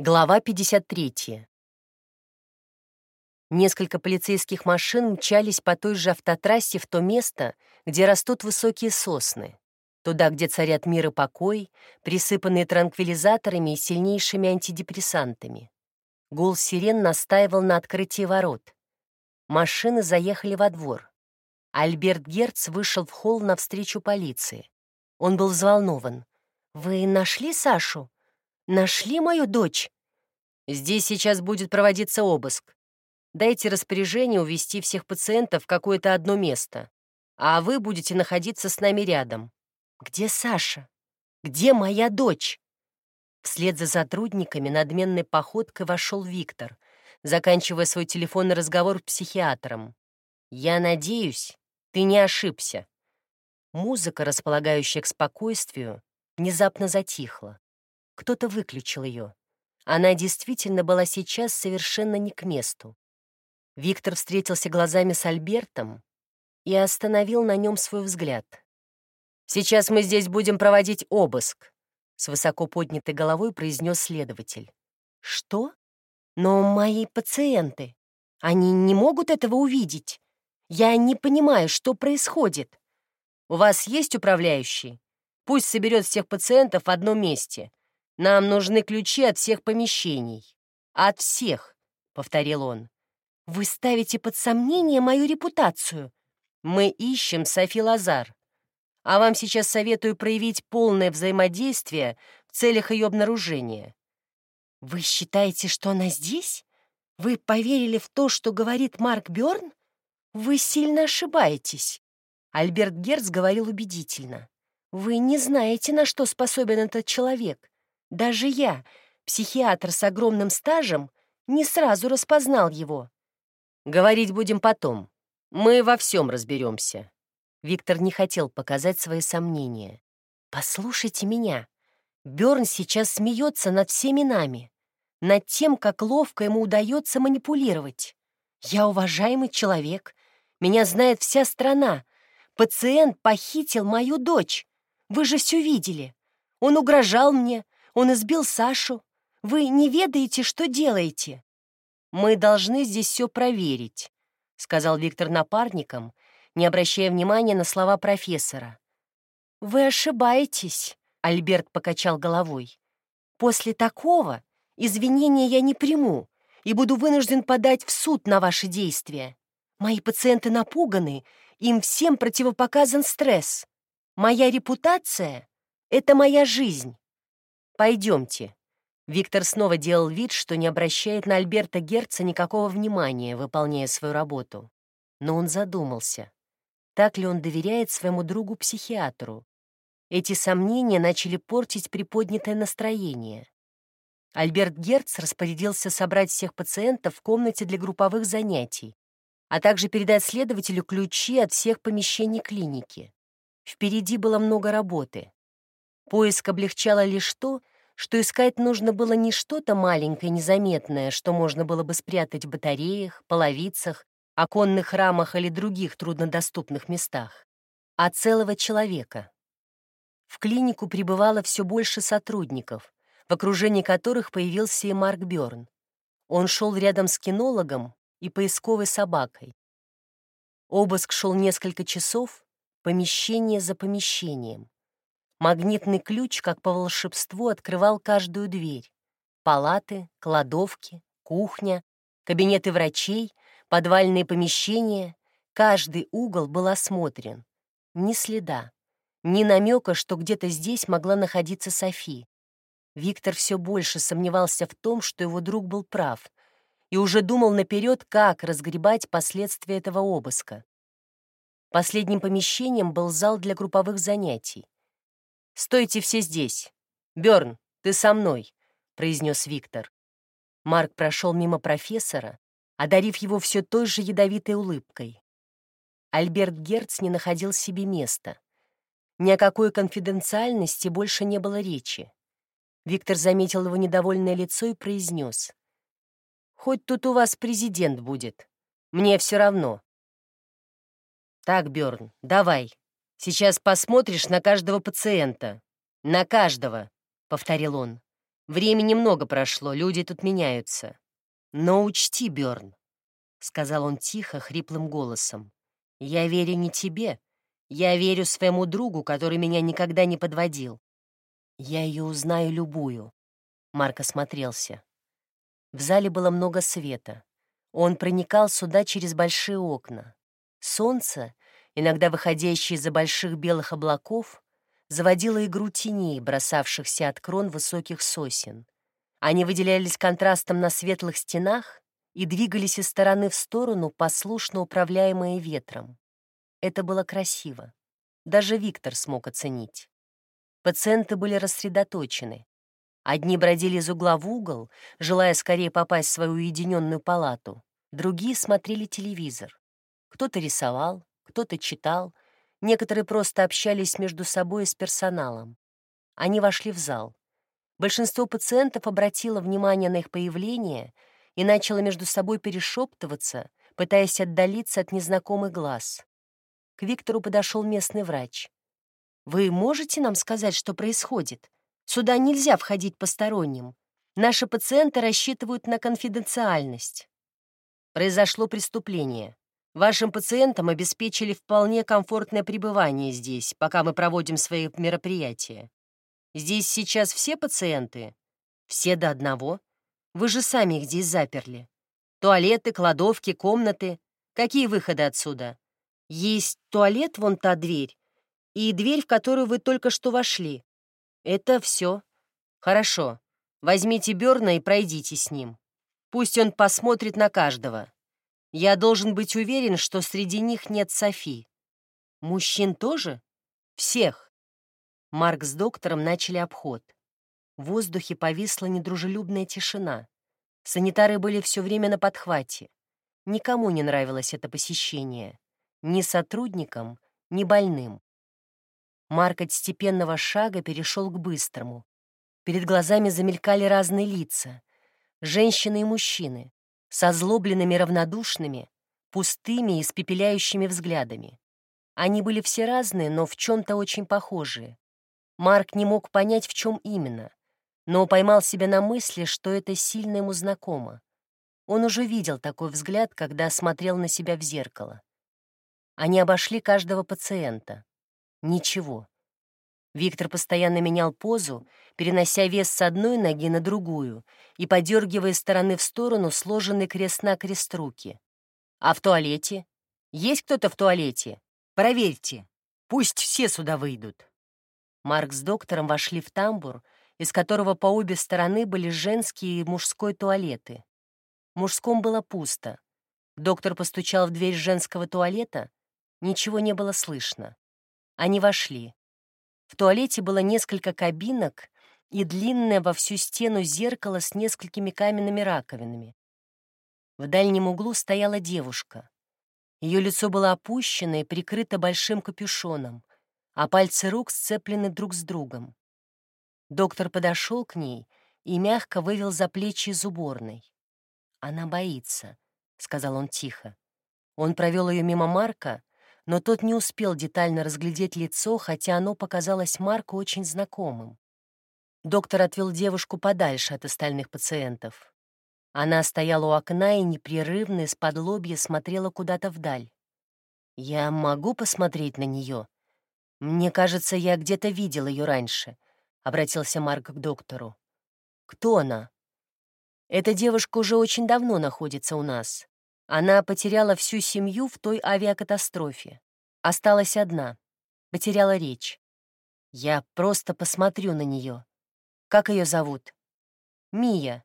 Глава 53. Несколько полицейских машин мчались по той же автотрассе в то место, где растут высокие сосны. Туда, где царят мир и покой, присыпанные транквилизаторами и сильнейшими антидепрессантами. Гул сирен настаивал на открытии ворот. Машины заехали во двор. Альберт Герц вышел в холл навстречу полиции. Он был взволнован. «Вы нашли Сашу?» Нашли мою дочь? Здесь сейчас будет проводиться обыск. Дайте распоряжение увести всех пациентов в какое-то одно место, а вы будете находиться с нами рядом. Где Саша? Где моя дочь? Вслед за сотрудниками надменной походкой вошел Виктор, заканчивая свой телефонный разговор с психиатром. «Я надеюсь, ты не ошибся». Музыка, располагающая к спокойствию, внезапно затихла. Кто-то выключил ее. Она действительно была сейчас совершенно не к месту. Виктор встретился глазами с Альбертом и остановил на нем свой взгляд. «Сейчас мы здесь будем проводить обыск», — с высоко поднятой головой произнес следователь. «Что? Но мои пациенты, они не могут этого увидеть. Я не понимаю, что происходит. У вас есть управляющий? Пусть соберет всех пациентов в одном месте. Нам нужны ключи от всех помещений. От всех, — повторил он. Вы ставите под сомнение мою репутацию. Мы ищем Софи Лазар. А вам сейчас советую проявить полное взаимодействие в целях ее обнаружения. Вы считаете, что она здесь? Вы поверили в то, что говорит Марк Бёрн? Вы сильно ошибаетесь. Альберт Герц говорил убедительно. Вы не знаете, на что способен этот человек. Даже я, психиатр с огромным стажем, не сразу распознал его. Говорить будем потом. Мы во всем разберемся. Виктор не хотел показать свои сомнения. «Послушайте меня. Бёрн сейчас смеется над всеми нами, над тем, как ловко ему удается манипулировать. Я уважаемый человек, меня знает вся страна. Пациент похитил мою дочь. Вы же все видели. Он угрожал мне, он избил Сашу. Вы не ведаете, что делаете. Мы должны здесь все проверить, сказал Виктор напарникам, не обращая внимания на слова профессора. Вы ошибаетесь, Альберт покачал головой. После такого извинения я не приму и буду вынужден подать в суд на ваши действия. Мои пациенты напуганы, им всем противопоказан стресс. Моя репутация — это моя жизнь. Пойдемте». Виктор снова делал вид, что не обращает на Альберта Герца никакого внимания, выполняя свою работу. Но он задумался. Так ли он доверяет своему другу-психиатру? Эти сомнения начали портить приподнятое настроение. Альберт Герц распорядился собрать всех пациентов в комнате для групповых занятий, а также передать следователю ключи от всех помещений клиники. Впереди было много работы. Поиск облегчало лишь то, что искать нужно было не что-то маленькое, незаметное, что можно было бы спрятать в батареях, половицах, оконных рамах или других труднодоступных местах, а целого человека. В клинику прибывало все больше сотрудников, в окружении которых появился и Марк Бёрн. Он шел рядом с кинологом и поисковой собакой. Обыск шел несколько часов, помещение за помещением. Магнитный ключ, как по волшебству, открывал каждую дверь. Палаты, кладовки, кухня, кабинеты врачей, подвальные помещения. Каждый угол был осмотрен. Ни следа, ни намека, что где-то здесь могла находиться Софи. Виктор все больше сомневался в том, что его друг был прав, и уже думал наперед, как разгребать последствия этого обыска. Последним помещением был зал для групповых занятий. «Стойте все здесь. Бёрн, ты со мной», — произнес Виктор. Марк прошел мимо профессора, одарив его все той же ядовитой улыбкой. Альберт Герц не находил себе места. Ни о какой конфиденциальности больше не было речи. Виктор заметил его недовольное лицо и произнес. «Хоть тут у вас президент будет. Мне все равно». «Так, Бёрн, давай, Сейчас посмотришь на каждого пациента. На каждого, — повторил он. Времени много прошло, люди тут меняются. Но учти, Бёрн, — сказал он тихо, хриплым голосом, — я верю не тебе, я верю своему другу, который меня никогда не подводил. Я ее узнаю любую. Марк осмотрелся. В зале было много света. Он проникал сюда через большие окна. Солнце, иногда выходящее из-за больших белых облаков, заводило игру теней, бросавшихся от крон высоких сосен. Они выделялись контрастом на светлых стенах и двигались из стороны в сторону, послушно управляемые ветром. Это было красиво. Даже Виктор смог оценить. Пациенты были рассредоточены. Одни бродили из угла в угол, желая скорее попасть в свою уединенную палату. Другие смотрели телевизор. Кто-то рисовал, кто-то читал, некоторые просто общались между собой и с персоналом. Они вошли в зал. Большинство пациентов обратило внимание на их появление и начало между собой перешептываться, пытаясь отдалиться от незнакомых глаз. К Виктору подошел местный врач. «Вы можете нам сказать, что происходит? Сюда нельзя входить посторонним. Наши пациенты рассчитывают на конфиденциальность». Произошло преступление. Вашим пациентам обеспечили вполне комфортное пребывание здесь, пока мы проводим свои мероприятия. Здесь сейчас все пациенты? Все до одного? Вы же сами их здесь заперли. Туалеты, кладовки, комнаты. Какие выходы отсюда? Есть туалет, вон та дверь, и дверь, в которую вы только что вошли. Это все. Хорошо. Возьмите Берна и пройдите с ним. Пусть он посмотрит на каждого. Я должен быть уверен, что среди них нет Софи. Мужчин тоже? Всех. Марк с доктором начали обход. В воздухе повисла недружелюбная тишина. Санитары были все время на подхвате. Никому не нравилось это посещение. Ни сотрудникам, ни больным. Марк от степенного шага перешел к быстрому. Перед глазами замелькали разные лица. Женщины и мужчины, с озлобленными равнодушными, пустыми и испепеляющими взглядами. Они были все разные, но в чем-то очень похожие. Марк не мог понять, в чем именно, но поймал себя на мысли, что это сильно ему знакомо. Он уже видел такой взгляд, когда смотрел на себя в зеркало. Они обошли каждого пациента. Ничего. Виктор постоянно менял позу, перенося вес с одной ноги на другую и подергивая стороны в сторону сложенный крест-накрест руки. «А в туалете? Есть кто-то в туалете? Проверьте. Пусть все сюда выйдут». Марк с доктором вошли в тамбур, из которого по обе стороны были женские и мужской туалеты. Мужском было пусто. Доктор постучал в дверь женского туалета, Ничего не было слышно. Они вошли. В туалете было несколько кабинок и длинное во всю стену зеркало с несколькими каменными раковинами. В дальнем углу стояла девушка. Ее лицо было опущено и прикрыто большим капюшоном, а пальцы рук сцеплены друг с другом. Доктор подошел к ней и мягко вывел за плечи из уборной. «Она боится», — сказал он тихо. Он провел ее мимо Марка, но тот не успел детально разглядеть лицо, хотя оно показалось Марку очень знакомым. Доктор отвел девушку подальше от остальных пациентов. Она стояла у окна и непрерывно из-под лобья смотрела куда-то вдаль. «Я могу посмотреть на нее? Мне кажется, я где-то видел ее раньше», — обратился Марк к доктору. «Кто она?» «Эта девушка уже очень давно находится у нас. Она потеряла всю семью в той авиакатастрофе. Осталась одна. Потеряла речь. Я просто посмотрю на нее. Как ее зовут? Мия.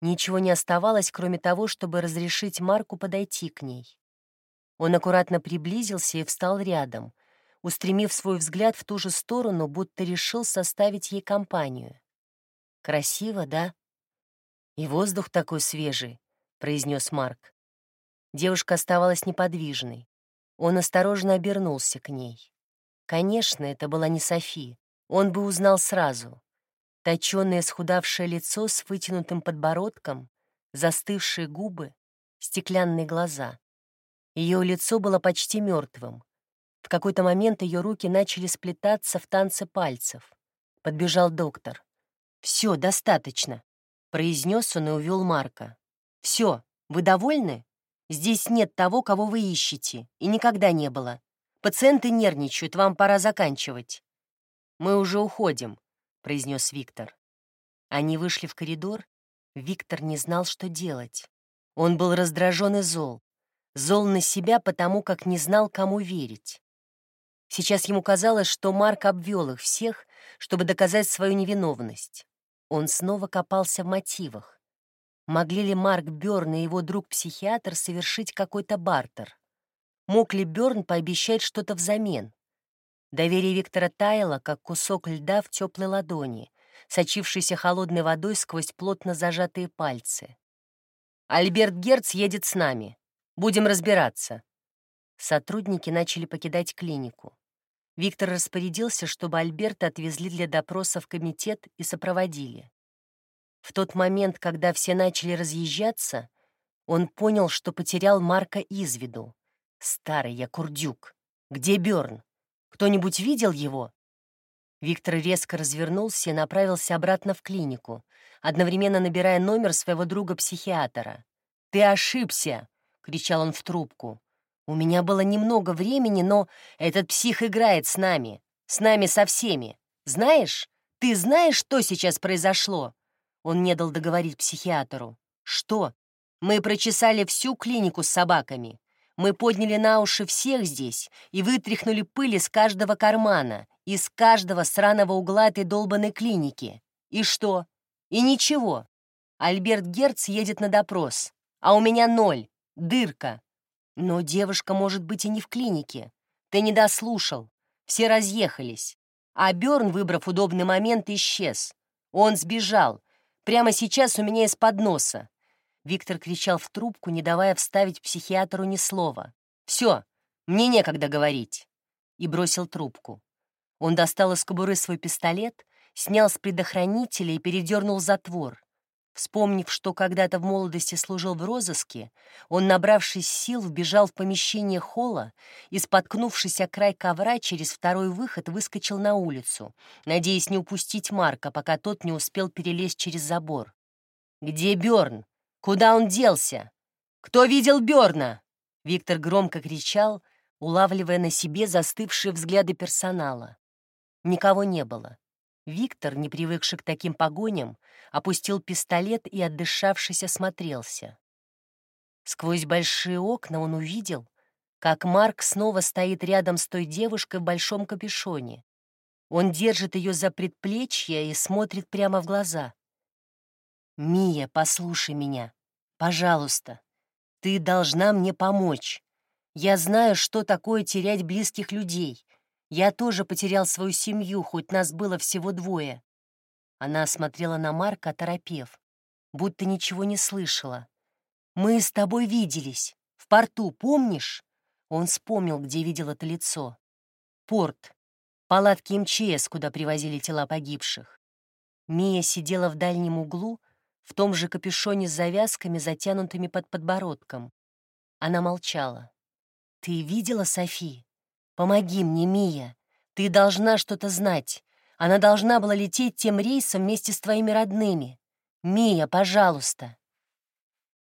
Ничего не оставалось, кроме того, чтобы разрешить Марку подойти к ней. Он аккуратно приблизился и встал рядом, устремив свой взгляд в ту же сторону, будто решил составить ей компанию. «Красиво, да?» «И воздух такой свежий», — произнес Марк. Девушка оставалась неподвижной. Он осторожно обернулся к ней. Конечно, это была не Софи. Он бы узнал сразу. Точёное схудавшее лицо с вытянутым подбородком, застывшие губы, стеклянные глаза. Ее лицо было почти мертвым. В какой-то момент ее руки начали сплетаться в танце пальцев. Подбежал доктор. Все, достаточно», — произнес он и увел Марка. Все, вы довольны? Здесь нет того, кого вы ищете, и никогда не было. Пациенты нервничают, вам пора заканчивать». «Мы уже уходим», — произнес Виктор. Они вышли в коридор. Виктор не знал, что делать. Он был раздражен и зол. Зол на себя, потому как не знал, кому верить. Сейчас ему казалось, что Марк обвел их всех, чтобы доказать свою невиновность. Он снова копался в мотивах. Могли ли Марк Бёрн и его друг-психиатр совершить какой-то бартер? Мог ли Бёрн пообещать что-то взамен? Доверие Виктора таяло, как кусок льда в теплой ладони, сочившейся холодной водой сквозь плотно зажатые пальцы. «Альберт Герц едет с нами. Будем разбираться». Сотрудники начали покидать клинику. Виктор распорядился, чтобы Альберта отвезли для допроса в комитет и сопроводили. В тот момент, когда все начали разъезжаться, он понял, что потерял Марка из виду. Старый я курдюк. Где Бёрн? Кто-нибудь видел его? Виктор резко развернулся и направился обратно в клинику, одновременно набирая номер своего друга-психиатра. «Ты ошибся!» — кричал он в трубку. «У меня было немного времени, но этот псих играет с нами, с нами со всеми. Знаешь, ты знаешь, что сейчас произошло?» Он не дал договорить психиатру. «Что? Мы прочесали всю клинику с собаками. Мы подняли на уши всех здесь и вытряхнули пыль из каждого кармана, из каждого сраного угла этой долбанной клиники. И что? И ничего. Альберт Герц едет на допрос, а у меня ноль, дырка. Но девушка может быть и не в клинике. Ты не дослушал. Все разъехались. А Бёрн, выбрав удобный момент, исчез. Он сбежал. Прямо сейчас у меня из-под носа. Виктор кричал в трубку, не давая вставить психиатру ни слова. «Все, мне некогда говорить!» И бросил трубку. Он достал из кобуры свой пистолет, снял с предохранителя и передернул затвор. Вспомнив, что когда-то в молодости служил в розыске, он, набравшись сил, вбежал в помещение холла и, споткнувшись о край ковра, через второй выход выскочил на улицу, надеясь не упустить Марка, пока тот не успел перелезть через забор. «Где Бёрн?» Куда он делся? Кто видел Бёрна?» Виктор громко кричал, улавливая на себе застывшие взгляды персонала. Никого не было. Виктор, не привыкший к таким погоням, опустил пистолет и, отдышавшись, осмотрелся. Сквозь большие окна он увидел, как Марк снова стоит рядом с той девушкой в большом капюшоне. Он держит ее за предплечье и смотрит прямо в глаза. «Мия, послушай меня. Пожалуйста. Ты должна мне помочь. Я знаю, что такое терять близких людей. Я тоже потерял свою семью, хоть нас было всего двое». Она смотрела на Марка, оторопев, будто ничего не слышала. «Мы с тобой виделись. В порту, помнишь?» Он вспомнил, где видел это лицо. Порт. Палатки МЧС, куда привозили тела погибших. Мия сидела в дальнем углу, в том же капюшоне с завязками, затянутыми под подбородком. Она молчала. «Ты видела Софи? Помоги мне, Мия. Ты должна что-то знать. Она должна была лететь тем рейсом вместе с твоими родными. Мия, пожалуйста».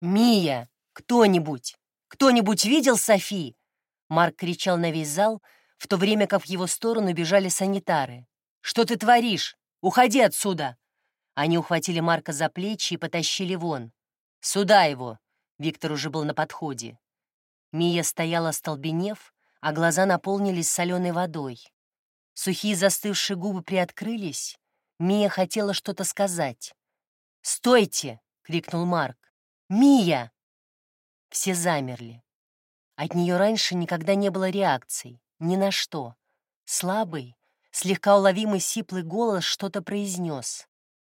«Мия! Кто-нибудь! Кто-нибудь видел Софи?» Марк кричал на весь зал, в то время как в его сторону бежали санитары. «Что ты творишь? Уходи отсюда!» Они ухватили Марка за плечи и потащили вон. «Сюда его!» Виктор уже был на подходе. Мия стояла столбенев, а глаза наполнились соленой водой. Сухие застывшие губы приоткрылись. Мия хотела что-то сказать. «Стойте!» — крикнул Марк. «Мия!» Все замерли. От нее раньше никогда не было реакций, ни на что. Слабый, слегка уловимый сиплый голос что-то произнес.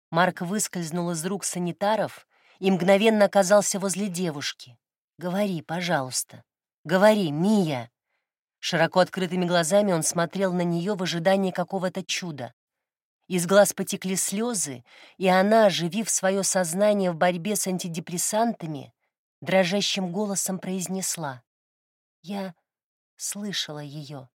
Марк выскользнул из рук санитаров и мгновенно оказался возле девушки. «Говори, пожалуйста. Говори, Мия!» Широко открытыми глазами он смотрел на нее в ожидании какого-то чуда. Из глаз потекли слезы, и она, оживив свое сознание в борьбе с антидепрессантами, дрожащим голосом произнесла. «Я слышала ее.